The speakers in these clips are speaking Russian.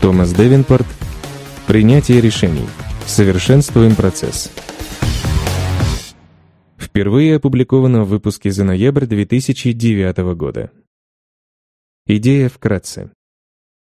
Томас Дэвинпорт «Принятие решений. Совершенствуем процесс». Впервые опубликовано в выпуске за ноябрь 2009 года. Идея вкратце.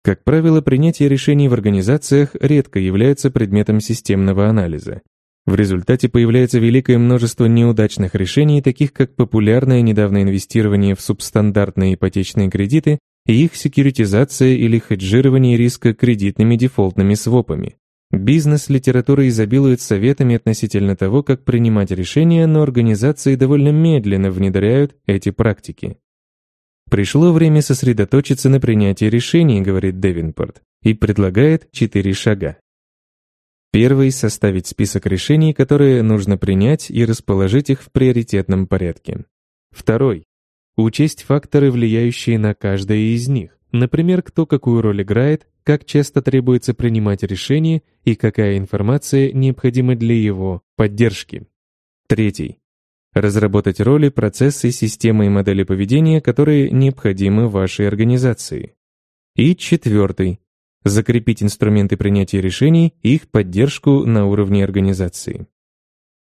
Как правило, принятие решений в организациях редко является предметом системного анализа. В результате появляется великое множество неудачных решений, таких как популярное недавно инвестирование в субстандартные ипотечные кредиты их секьюритизация или хеджирование риска кредитными дефолтными свопами. Бизнес-литература изобилует советами относительно того, как принимать решения, но организации довольно медленно внедряют эти практики. «Пришло время сосредоточиться на принятии решений», — говорит Девинпорт, и предлагает четыре шага. Первый — составить список решений, которые нужно принять и расположить их в приоритетном порядке. Второй учесть факторы, влияющие на каждое из них. Например, кто какую роль играет, как часто требуется принимать решение и какая информация необходима для его поддержки. Третий. Разработать роли, процессы, системы и модели поведения, которые необходимы вашей организации. И четвертый. Закрепить инструменты принятия решений и их поддержку на уровне организации.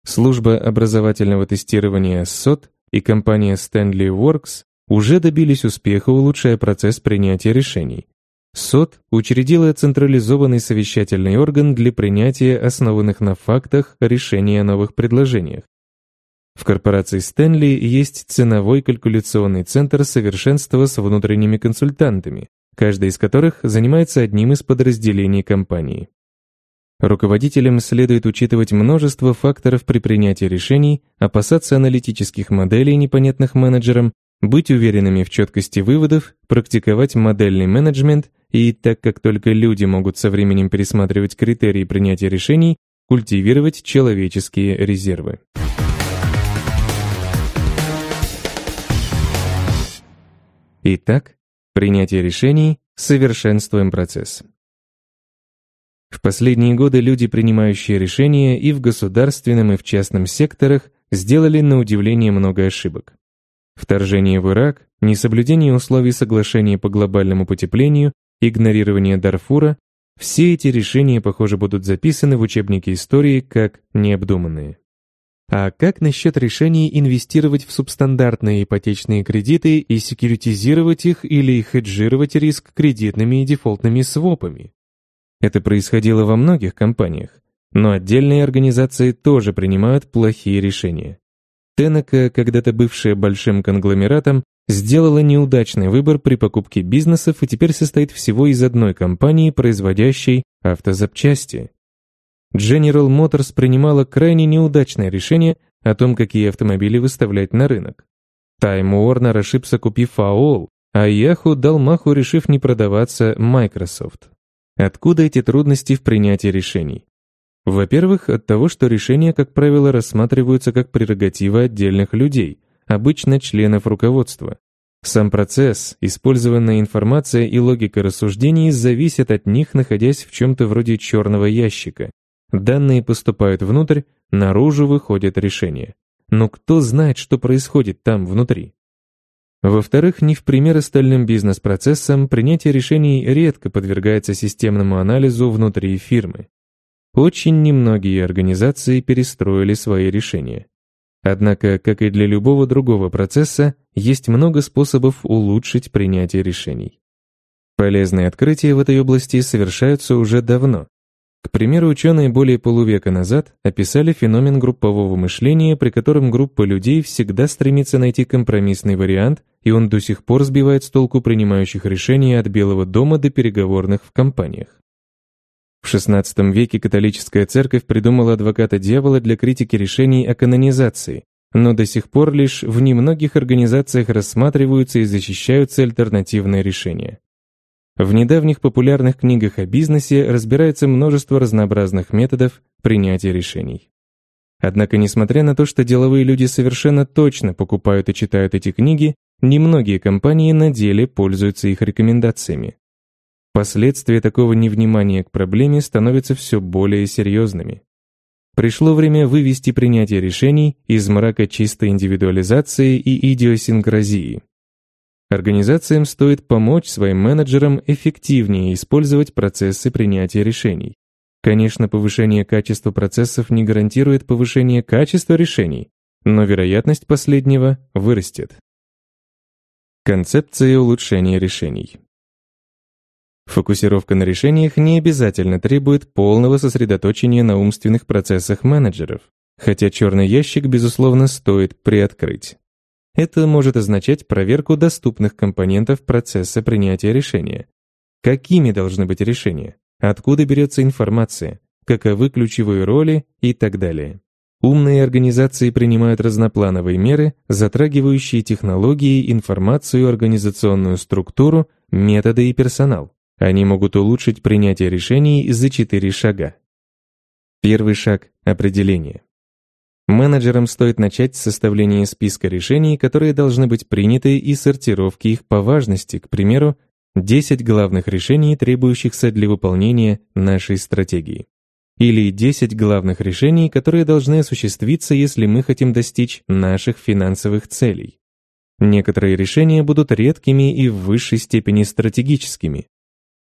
Служба образовательного тестирования СОТ и компания Stanley Works уже добились успеха, улучшая процесс принятия решений. СОД учредила централизованный совещательный орган для принятия основанных на фактах решений о новых предложениях. В корпорации Стэнли есть ценовой калькуляционный центр совершенства с внутренними консультантами, каждый из которых занимается одним из подразделений компании. Руководителям следует учитывать множество факторов при принятии решений, а опасаться аналитических моделей, непонятных менеджерам, быть уверенными в четкости выводов, практиковать модельный менеджмент и, так как только люди могут со временем пересматривать критерии принятия решений, культивировать человеческие резервы. Итак, принятие решений, совершенствуем процесс. В последние годы люди, принимающие решения и в государственном, и в частном секторах, сделали на удивление много ошибок. Вторжение в Ирак, несоблюдение условий соглашения по глобальному потеплению, игнорирование Дарфура – все эти решения, похоже, будут записаны в учебнике истории как необдуманные. А как насчет решений инвестировать в субстандартные ипотечные кредиты и секьюритизировать их или хеджировать риск кредитными и дефолтными свопами? Это происходило во многих компаниях, но отдельные организации тоже принимают плохие решения. Тенека, э, когда-то бывшая большим конгломератом, сделала неудачный выбор при покупке бизнесов и теперь состоит всего из одной компании, производящей автозапчасти. General Motors принимала крайне неудачное решение о том, какие автомобили выставлять на рынок. Time Warner ошибся, купив AOL, а Yahoo дал маху, решив не продаваться Microsoft. Откуда эти трудности в принятии решений? Во-первых, от того, что решения, как правило, рассматриваются как прерогатива отдельных людей, обычно членов руководства. Сам процесс, использованная информация и логика рассуждений зависят от них, находясь в чем-то вроде черного ящика. Данные поступают внутрь, наружу выходят решения. Но кто знает, что происходит там внутри? Во-вторых, не в пример остальным бизнес-процессам принятие решений редко подвергается системному анализу внутри фирмы. Очень немногие организации перестроили свои решения. Однако, как и для любого другого процесса, есть много способов улучшить принятие решений. Полезные открытия в этой области совершаются уже давно. К примеру, ученые более полувека назад описали феномен группового мышления, при котором группа людей всегда стремится найти компромиссный вариант – и он до сих пор сбивает с толку принимающих решения от Белого дома до переговорных в компаниях. В XVI веке католическая церковь придумала адвоката дьявола для критики решений о канонизации, но до сих пор лишь в немногих организациях рассматриваются и защищаются альтернативные решения. В недавних популярных книгах о бизнесе разбирается множество разнообразных методов принятия решений. Однако, несмотря на то, что деловые люди совершенно точно покупают и читают эти книги, Немногие компании на деле пользуются их рекомендациями. Последствия такого невнимания к проблеме становятся все более серьезными. Пришло время вывести принятие решений из мрака чистой индивидуализации и идиосинкразии. Организациям стоит помочь своим менеджерам эффективнее использовать процессы принятия решений. Конечно, повышение качества процессов не гарантирует повышение качества решений, но вероятность последнего вырастет. Концепция улучшения решений. Фокусировка на решениях не обязательно требует полного сосредоточения на умственных процессах менеджеров, хотя черный ящик, безусловно, стоит приоткрыть. Это может означать проверку доступных компонентов процесса принятия решения. Какими должны быть решения? Откуда берется информация? Каковы ключевые роли и так далее. Умные организации принимают разноплановые меры, затрагивающие технологии, информацию, организационную структуру, методы и персонал. Они могут улучшить принятие решений за четыре шага. Первый шаг – определение. Менеджерам стоит начать с составления списка решений, которые должны быть приняты и сортировки их по важности, к примеру, 10 главных решений, требующихся для выполнения нашей стратегии или 10 главных решений, которые должны осуществиться, если мы хотим достичь наших финансовых целей. Некоторые решения будут редкими и в высшей степени стратегическими.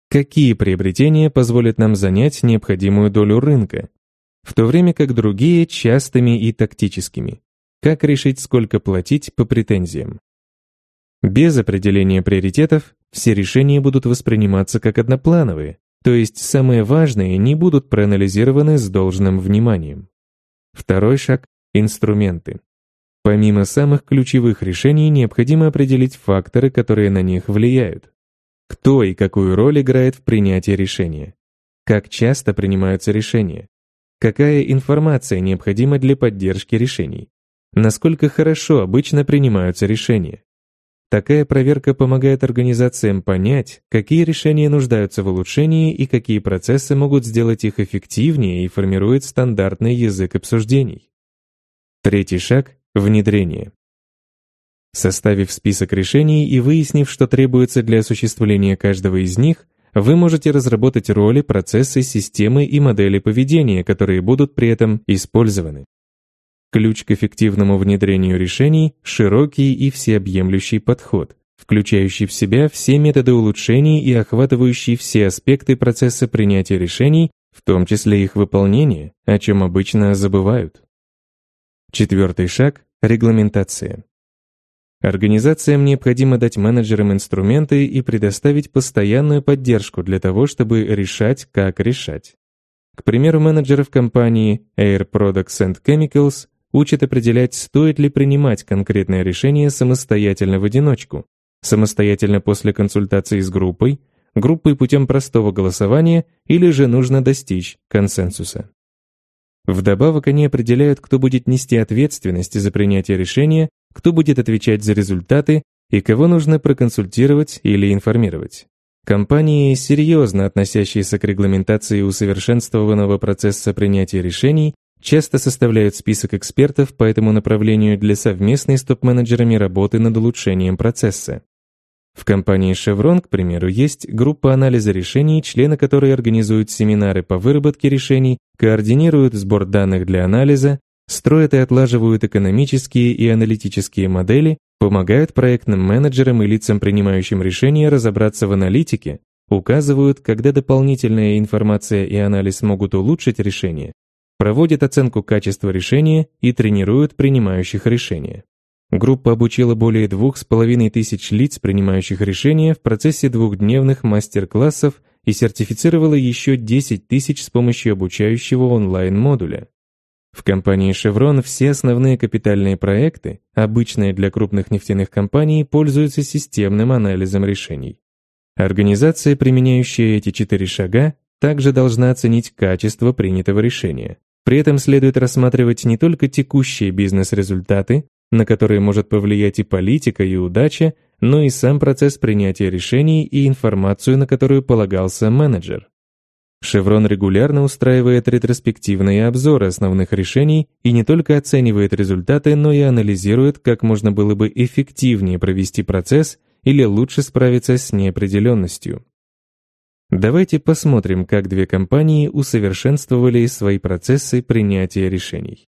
Какие приобретения позволят нам занять необходимую долю рынка, в то время как другие – частыми и тактическими? Как решить, сколько платить по претензиям? Без определения приоритетов все решения будут восприниматься как одноплановые, то есть самые важные не будут проанализированы с должным вниманием. Второй шаг – инструменты. Помимо самых ключевых решений, необходимо определить факторы, которые на них влияют. Кто и какую роль играет в принятии решения? Как часто принимаются решения? Какая информация необходима для поддержки решений? Насколько хорошо обычно принимаются решения? Такая проверка помогает организациям понять, какие решения нуждаются в улучшении и какие процессы могут сделать их эффективнее и формирует стандартный язык обсуждений. Третий шаг — внедрение. Составив список решений и выяснив, что требуется для осуществления каждого из них, вы можете разработать роли, процессы, системы и модели поведения, которые будут при этом использованы. Ключ к эффективному внедрению решений – широкий и всеобъемлющий подход, включающий в себя все методы улучшений и охватывающий все аспекты процесса принятия решений, в том числе их выполнение, о чем обычно забывают. Четвертый шаг – регламентация. Организациям необходимо дать менеджерам инструменты и предоставить постоянную поддержку для того, чтобы решать, как решать. К примеру, менеджеры в компании Air Products and Chemicals учит определять, стоит ли принимать конкретное решение самостоятельно в одиночку, самостоятельно после консультации с группой, группой путем простого голосования или же нужно достичь консенсуса. Вдобавок они определяют, кто будет нести ответственность за принятие решения, кто будет отвечать за результаты и кого нужно проконсультировать или информировать. Компании, серьезно относящиеся к регламентации усовершенствованного процесса принятия решений, часто составляют список экспертов по этому направлению для совместной с топ-менеджерами работы над улучшением процесса. В компании Chevron, к примеру, есть группа анализа решений, члены которой организуют семинары по выработке решений, координируют сбор данных для анализа, строят и отлаживают экономические и аналитические модели, помогают проектным менеджерам и лицам, принимающим решения, разобраться в аналитике, указывают, когда дополнительная информация и анализ могут улучшить решение, проводит оценку качества решения и тренирует принимающих решения. Группа обучила более двух с половиной тысяч лиц, принимающих решения, в процессе двухдневных мастер-классов и сертифицировала еще 10 тысяч с помощью обучающего онлайн-модуля. В компании «Шеврон» все основные капитальные проекты, обычные для крупных нефтяных компаний, пользуются системным анализом решений. Организация, применяющая эти четыре шага, также должна оценить качество принятого решения, при этом следует рассматривать не только текущие бизнес-результаты, на которые может повлиять и политика, и удача, но и сам процесс принятия решений и информацию, на которую полагался менеджер. Шеврон регулярно устраивает ретроспективные обзоры основных решений и не только оценивает результаты, но и анализирует, как можно было бы эффективнее провести процесс или лучше справиться с неопределенностью. Давайте посмотрим, как две компании усовершенствовали свои процессы принятия решений.